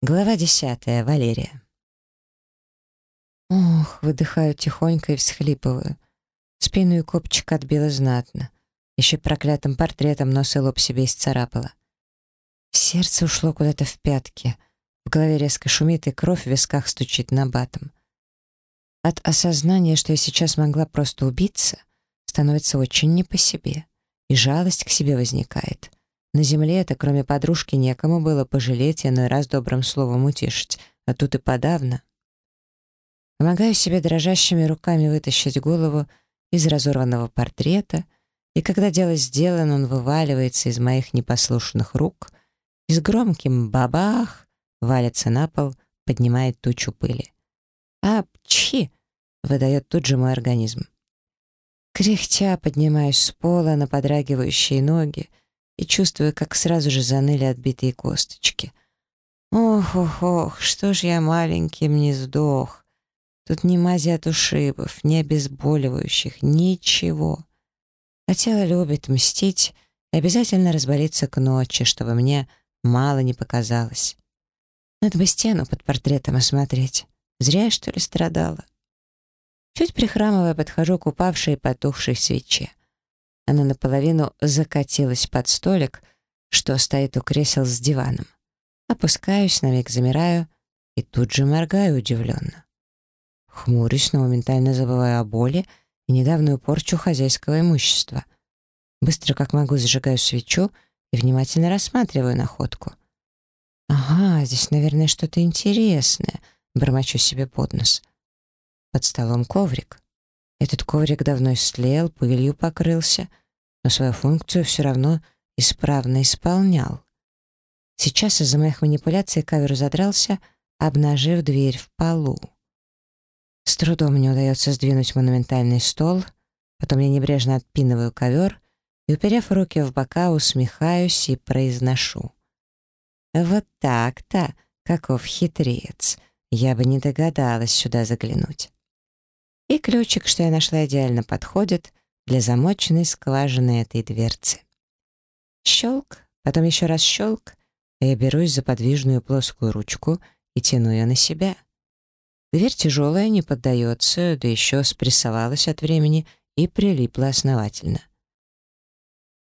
Глава десятая. Валерия. Ох, выдыхаю тихонько и всхлипываю. Спину и копчик отбила знатно. Еще проклятым портретом нос и лоб себе исцарапала. Сердце ушло куда-то в пятки. В голове резко шумит, и кровь в висках стучит на батом. От осознания, что я сейчас могла просто убиться, становится очень не по себе. И жалость к себе возникает — на земле это, кроме подружки, некому было пожалеть иной раз добрым словом утешить, а тут и подавно. Помогаю себе дрожащими руками вытащить голову из разорванного портрета, и когда дело сделано, он вываливается из моих непослушных рук и с громким «бабах» валится на пол, поднимает тучу пыли. «Апчхи!» — выдает тут же мой организм. Кряхтя поднимаюсь с пола на подрагивающие ноги, и чувствую, как сразу же заныли отбитые косточки. Ох-ох-ох, что ж я маленьким не сдох. Тут ни мази от ушибов, ни обезболивающих, ничего. А тело любит мстить и обязательно разболится к ночи, чтобы мне мало не показалось. Надо бы стену под портретом осмотреть. Зря я, что ли, страдала. Чуть прихрамывая, подхожу к упавшей и потухшей свече. Она наполовину закатилась под столик, что стоит у кресел с диваном. Опускаюсь, на миг замираю и тут же моргаю удивленно. Хмурюсь, но моментально забываю о боли и недавнюю порчу хозяйского имущества. Быстро, как могу, зажигаю свечу и внимательно рассматриваю находку. «Ага, здесь, наверное, что-то интересное», — бормочу себе под нос. Под столом коврик. Этот коврик давно истлел, пылью покрылся, но свою функцию все равно исправно исполнял. Сейчас из-за моих манипуляций кавер задрался, обнажив дверь в полу. С трудом мне удается сдвинуть монументальный стол, потом я небрежно отпинываю ковер и, уперев руки в бока, усмехаюсь и произношу. «Вот так-то, каков хитрец! Я бы не догадалась сюда заглянуть». И ключик, что я нашла, идеально подходит для замоченной скважины этой дверцы. Щелк, потом еще раз щелк, и я берусь за подвижную плоскую ручку и тяну ее на себя. Дверь тяжелая, не поддается, да еще спрессовалась от времени и прилипла основательно.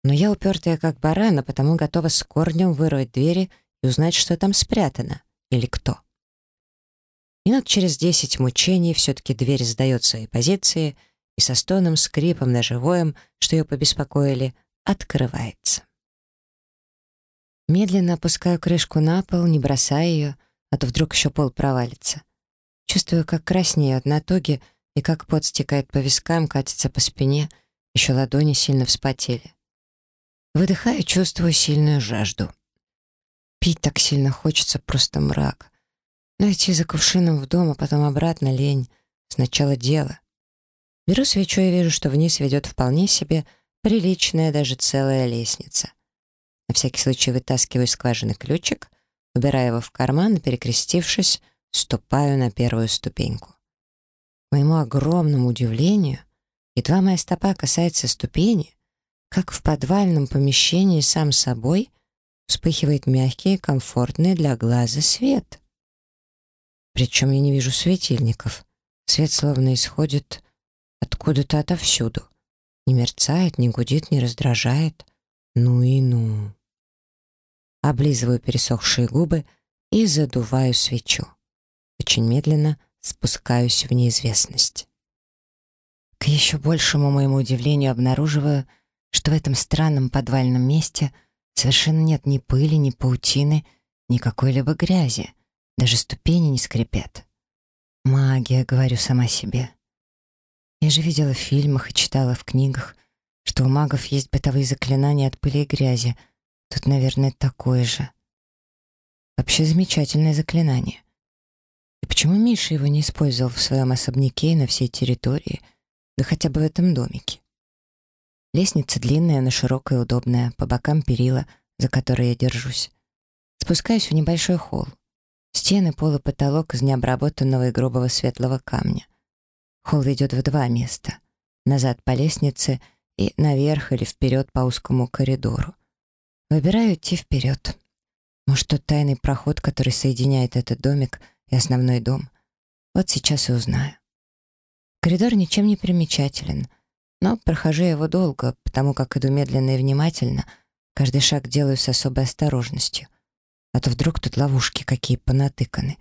Но я упертая как барана, потому готова с корнем вырвать двери и узнать, что там спрятано или кто. Минут через десять мучений все-таки дверь сдает свои позиции и со стоном, скрипом, даже воем, что ее побеспокоили, открывается. Медленно опускаю крышку на пол, не бросая ее, а то вдруг еще пол провалится. Чувствую, как краснеют на тоге и как пот стекает по вискам, катится по спине, еще ладони сильно вспотели. Выдыхаю, чувствую сильную жажду. Пить так сильно хочется, просто мрак. Но идти за кувшином в дом, а потом обратно лень. Сначала дело. Беру свечу и вижу, что вниз ведет вполне себе приличная, даже целая лестница. На всякий случай вытаскиваю из скважины ключик, убираю его в карман и, перекрестившись, ступаю на первую ступеньку. К моему огромному удивлению, едва моя стопа касается ступени, как в подвальном помещении сам собой вспыхивает мягкий и комфортный для глаза свет. Причем я не вижу светильников. Свет словно исходит откуда-то отовсюду. Не мерцает, не гудит, не раздражает. Ну и ну. Облизываю пересохшие губы и задуваю свечу. Очень медленно спускаюсь в неизвестность. К еще большему моему удивлению обнаруживаю, что в этом странном подвальном месте совершенно нет ни пыли, ни паутины, ни какой-либо грязи. Даже ступени не скрипят. Магия, говорю сама себе. Я же видела в фильмах и читала в книгах, что у магов есть бытовые заклинания от пыли и грязи. Тут, наверное, такое же. Вообще замечательное заклинание. И почему Миша его не использовал в своем особняке и на всей территории, да хотя бы в этом домике? Лестница длинная, но широкая и удобная, по бокам перила, за которые я держусь. Спускаюсь в небольшой холл. Стены, пол и потолок из необработанного и грубого светлого камня. Холл ведет в два места. Назад по лестнице и наверх или вперед по узкому коридору. Выбираю идти вперед. Может, тот тайный проход, который соединяет этот домик и основной дом? Вот сейчас и узнаю. Коридор ничем не примечателен, но прохожу его долго, потому как иду медленно и внимательно, каждый шаг делаю с особой осторожностью. А то вдруг тут ловушки какие понатыканы.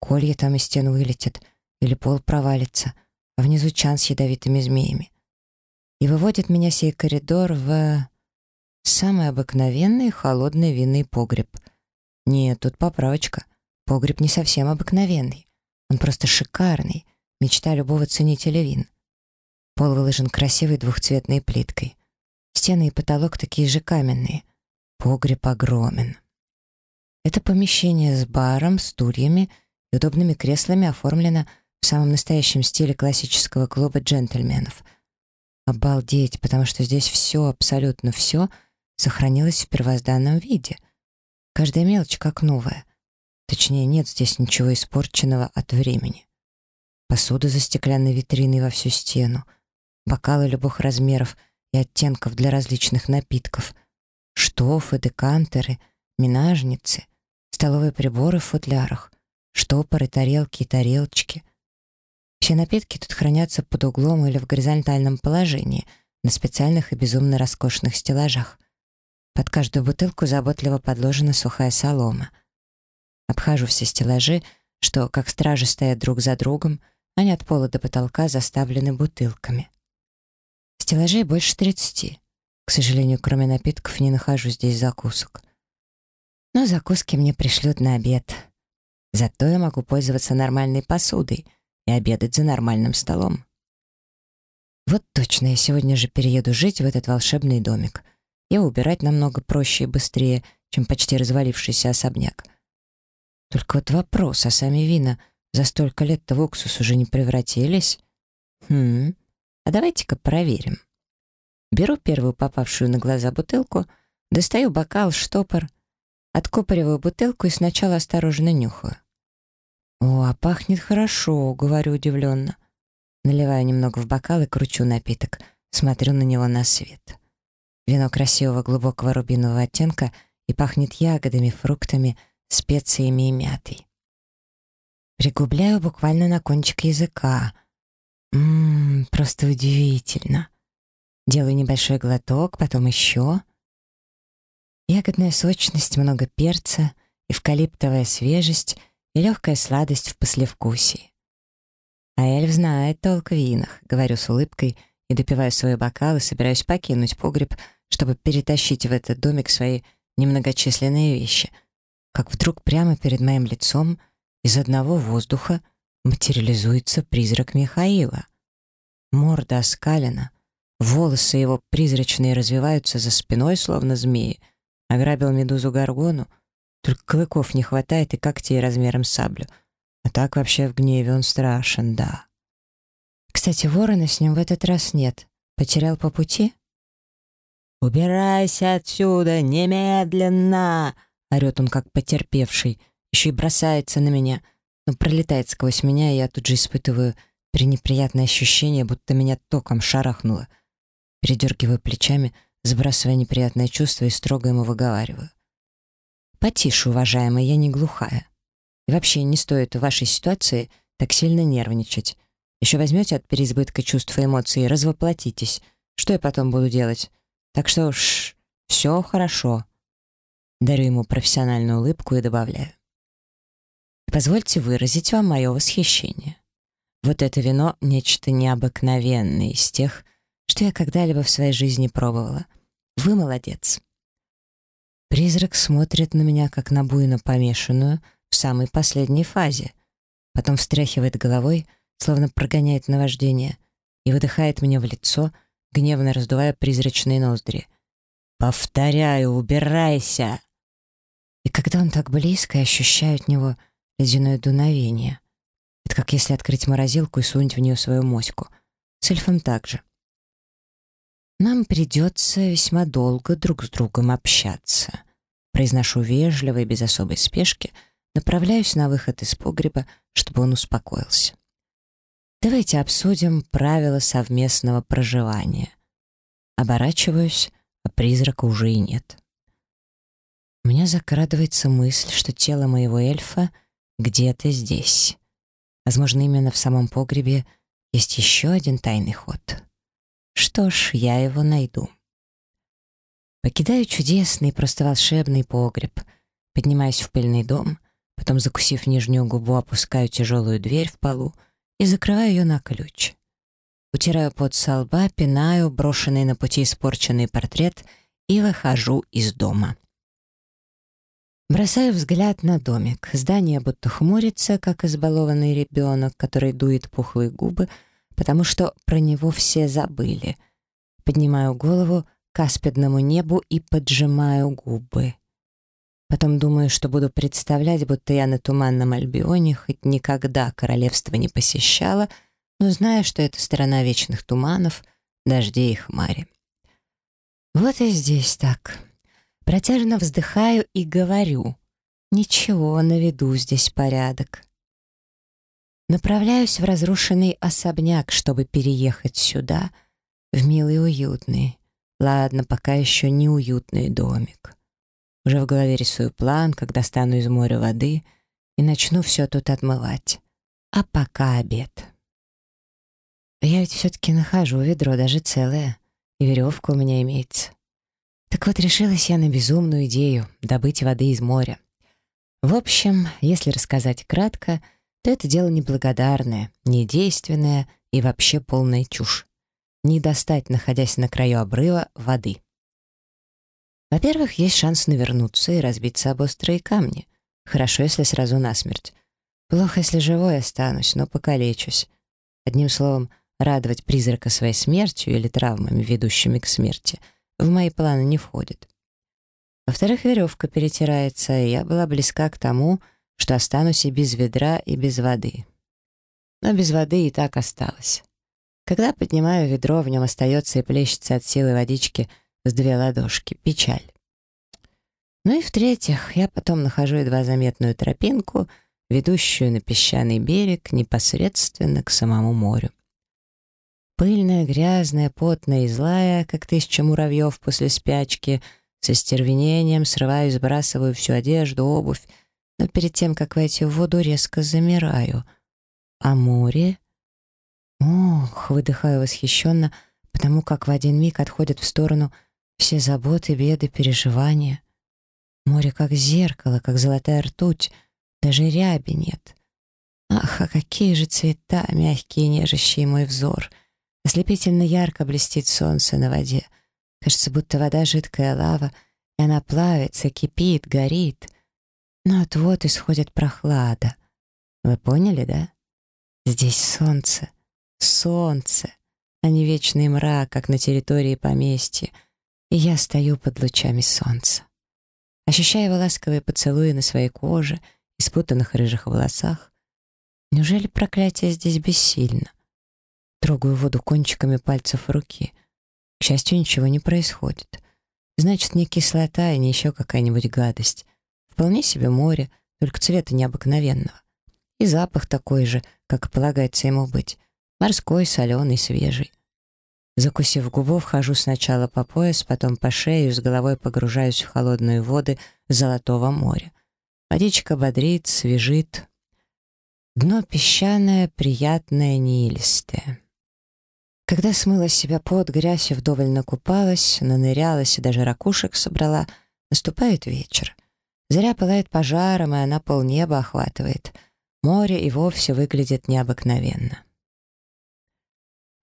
Колья там из стен вылетят, или пол провалится, а внизу чан с ядовитыми змеями. И выводит меня сей коридор в... самый обыкновенный холодный винный погреб. Нет, тут поправочка. Погреб не совсем обыкновенный. Он просто шикарный, мечта любого ценителя вин. Пол выложен красивой двухцветной плиткой. Стены и потолок такие же каменные. Погреб огромен. Это помещение с баром, стульями и удобными креслами оформлено в самом настоящем стиле классического клуба джентльменов. Обалдеть, потому что здесь все, абсолютно все, сохранилось в первозданном виде. Каждая мелочь как новая. Точнее, нет здесь ничего испорченного от времени. Посуда за стеклянной витриной во всю стену, бокалы любых размеров и оттенков для различных напитков, штофы, декантеры, минажницы, столовые приборы в футлярах, штопоры, тарелки и тарелочки. Все напитки тут хранятся под углом или в горизонтальном положении на специальных и безумно роскошных стеллажах. Под каждую бутылку заботливо подложена сухая солома. Обхожу все стеллажи, что, как стражи стоят друг за другом, они от пола до потолка заставлены бутылками. Стеллажей больше тридцати. К сожалению, кроме напитков не нахожу здесь закусок. Но закуски мне пришлют на обед. Зато я могу пользоваться нормальной посудой и обедать за нормальным столом. Вот точно, я сегодня же перееду жить в этот волшебный домик. И убирать намного проще и быстрее, чем почти развалившийся особняк. Только вот вопрос, а сами вина за столько лет-то в уксус уже не превратились? Хм, а давайте-ка проверим. Беру первую попавшую на глаза бутылку, достаю бокал, штопор — Откупориваю бутылку и сначала осторожно нюхаю. «О, а пахнет хорошо», — говорю удивленно. Наливаю немного в бокал и кручу напиток. Смотрю на него на свет. Вино красивого глубокого рубинового оттенка и пахнет ягодами, фруктами, специями и мятой. Пригубляю буквально на кончик языка. Ммм, просто удивительно. Делаю небольшой глоток, потом еще. Ягодная сочность, много перца, эвкалиптовая свежесть и легкая сладость в послевкусии. А эльф знает толк в винах, говорю с улыбкой и допиваю свой бокал и собираюсь покинуть погреб, чтобы перетащить в этот домик свои немногочисленные вещи. Как вдруг прямо перед моим лицом из одного воздуха материализуется призрак Михаила. Морда оскалена, волосы его призрачные развиваются за спиной, словно змеи — Ограбил медузу Гаргону, только клыков не хватает и когтей размером с саблю. А так вообще в гневе он страшен, да. Кстати, ворона с ним в этот раз нет. Потерял по пути? «Убирайся отсюда, немедленно!» Орет он как потерпевший, еще и бросается на меня, но пролетает сквозь меня, и я тут же испытываю пренеприятное ощущение, будто меня током шарахнуло. Передергиваю плечами — сбрасывая неприятное чувство и строго ему выговариваю. «Потише, уважаемый, я не глухая. И вообще не стоит в вашей ситуации так сильно нервничать. Еще возьмете от переизбытка чувств и эмоций и развоплотитесь. Что я потом буду делать? Так что уж все хорошо». Дарю ему профессиональную улыбку и добавляю. «Позвольте выразить вам мое восхищение. Вот это вино — нечто необыкновенное из тех, что я когда-либо в своей жизни пробовала. Вы молодец. Призрак смотрит на меня, как на буйно помешанную, в самой последней фазе. Потом встряхивает головой, словно прогоняет наваждение, и выдыхает мне в лицо, гневно раздувая призрачные ноздри. «Повторяю, убирайся!» И когда он так близко, я ощущаю от него ледяное дуновение. Это как если открыть морозилку и сунуть в нее свою моську. С эльфом так же. Нам придется весьма долго друг с другом общаться. Произношу вежливо и без особой спешки, направляюсь на выход из погреба, чтобы он успокоился. Давайте обсудим правила совместного проживания. Оборачиваюсь, а призрака уже и нет. у меня закрадывается мысль, что тело моего эльфа где-то здесь. Возможно, именно в самом погребе есть еще один тайный ход. Что ж, я его найду. Покидаю чудесный, просто волшебный погреб, поднимаюсь в пыльный дом, потом, закусив нижнюю губу, опускаю тяжелую дверь в полу и закрываю ее на ключ. Утираю под со лба, пинаю брошенный на пути испорченный портрет и выхожу из дома. Бросаю взгляд на домик. Здание будто хмурится, как избалованный ребенок, который дует пухлые губы, потому что про него все забыли. Поднимаю голову к аспидному небу и поджимаю губы. Потом думаю, что буду представлять, будто я на Туманном Альбионе хоть никогда королевство не посещала, но знаю, что это страна вечных туманов, дождей и хмари. Вот и здесь так. Протяжно вздыхаю и говорю. Ничего, наведу здесь порядок. Направляюсь в разрушенный особняк, чтобы переехать сюда, в милый уютный. Ладно, пока еще не уютный домик. Уже в голове рисую план, когда стану из моря воды и начну все тут отмывать. А пока обед. Я ведь все-таки нахожу ведро даже целое, и веревка у меня имеется. Так вот, решилась я на безумную идею — добыть воды из моря. В общем, если рассказать кратко, то это дело неблагодарное, недейственное и вообще полная чушь. Не достать, находясь на краю обрыва, воды. Во-первых, есть шанс навернуться и разбиться об острые камни. Хорошо, если сразу насмерть. Плохо, если живой останусь, но покалечусь. Одним словом, радовать призрака своей смертью или травмами, ведущими к смерти — в мои планы не входит. Во-вторых, веревка перетирается, и я была близка к тому, что останусь и без ведра, и без воды. Но без воды и так осталось. Когда поднимаю ведро, в нем остается и плещется от силы водички с две ладошки. Печаль. Ну и в-третьих, я потом нахожу едва заметную тропинку, ведущую на песчаный берег непосредственно к самому морю. Пыльная, грязная, потная и злая, как тысяча муравьев после спячки, со стервенением срываю и сбрасываю всю одежду, обувь, но перед тем, как войти в воду, резко замираю. А море? Ох, выдыхаю восхищенно, потому как в один миг отходят в сторону все заботы, беды, переживания. Море как зеркало, как золотая ртуть, даже ряби нет. Ах, а какие же цвета, мягкие, нежащие мой взор — Ослепительно ярко блестит солнце на воде. Кажется, будто вода жидкая лава, и она плавится, кипит, горит. Но от исходит прохлада. Вы поняли, да? Здесь солнце, солнце, а не вечный мрак, как на территории поместья. И я стою под лучами солнца. Ощущая его ласковые поцелуи на своей коже и спутанных рыжих волосах, неужели проклятие здесь бессильно? Трогаю воду кончиками пальцев руки. К счастью, ничего не происходит. Значит, не кислота и не еще какая-нибудь гадость. Вполне себе море, только цвета необыкновенного. И запах такой же, как полагается ему быть. Морской, соленый, свежий. Закусив губу, вхожу сначала по пояс, потом по шею, с головой погружаюсь в холодные воды Золотого моря. Водичка бодрит, свежит. Дно песчаное, приятное, неилистое. Когда смыла себя пот, грязь и вдоволь накупалась, нанырялась и даже ракушек собрала, наступает вечер. Заря пылает пожаром, и она полнеба охватывает. Море и вовсе выглядит необыкновенно.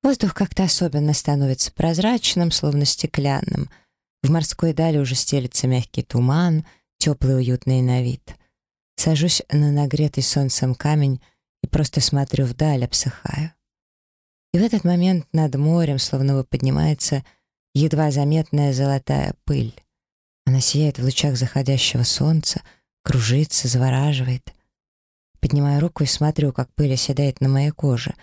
Воздух как-то особенно становится прозрачным, словно стеклянным. В морской дали уже стелится мягкий туман, теплый уютный на вид. Сажусь на нагретый солнцем камень и просто смотрю вдаль, обсыхаю. И в этот момент над морем словно бы поднимается едва заметная золотая пыль. Она сияет в лучах заходящего солнца, кружится, завораживает. Поднимаю руку и смотрю, как пыль оседает на моей коже.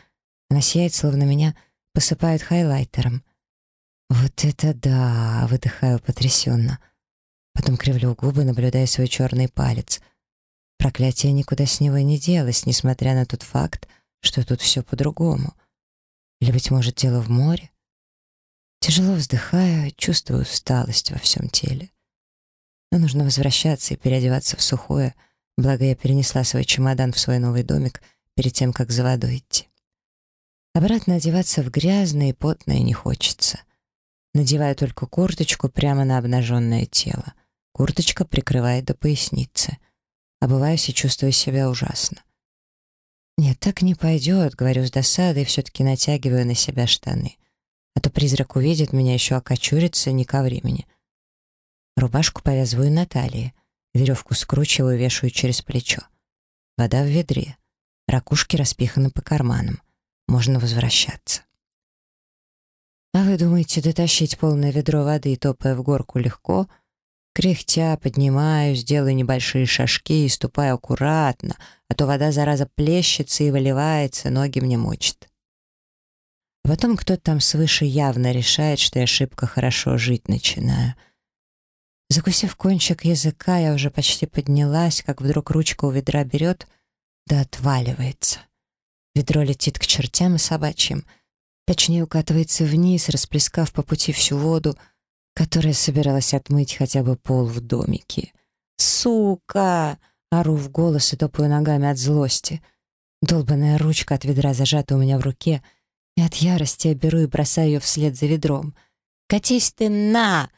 Она сияет, словно меня посыпают хайлайтером. «Вот это да!» — выдыхаю потрясенно. Потом кривлю губы, наблюдая свой черный палец. Проклятие никуда с него не делось, несмотря на тот факт, что тут все по-другому. Или, быть может, дело в море? Тяжело вздыхаю, чувствую усталость во всем теле. Но нужно возвращаться и переодеваться в сухое, благо я перенесла свой чемодан в свой новый домик перед тем, как за водой идти. Обратно одеваться в грязное и потное не хочется. Надеваю только курточку прямо на обнаженное тело. Курточка прикрывает до поясницы. Обуваюсь и чувствую себя ужасно. «Нет, так не пойдет», — говорю с досадой, все-таки натягиваю на себя штаны. А то призрак увидит меня, еще окочурится, не ко времени. Рубашку повязываю на талии, веревку скручиваю, вешаю через плечо. Вода в ведре, ракушки распиханы по карманам. Можно возвращаться. А вы думаете, дотащить полное ведро воды, топая в горку, легко — Кряхтя поднимаюсь, делаю небольшие шажки и ступаю аккуратно, а то вода, зараза, плещется и выливается, ноги мне мочит. А потом кто-то там свыше явно решает, что я шибко хорошо жить начинаю. Закусив кончик языка, я уже почти поднялась, как вдруг ручка у ведра берет, да отваливается. Ведро летит к чертям и собачьим, точнее укатывается вниз, расплескав по пути всю воду, которая собиралась отмыть хотя бы пол в домике. «Сука!» — ору в голос и топаю ногами от злости. Долбаная ручка от ведра зажата у меня в руке, и от ярости я беру и бросаю ее вслед за ведром. «Катись ты на!»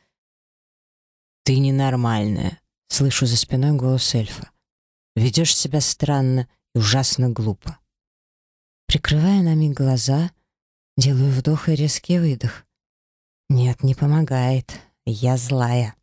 «Ты ненормальная», — слышу за спиной голос эльфа. «Ведешь себя странно и ужасно глупо». Прикрывая на миг глаза, делаю вдох и резкий выдох. Нет, не помогает. Я злая.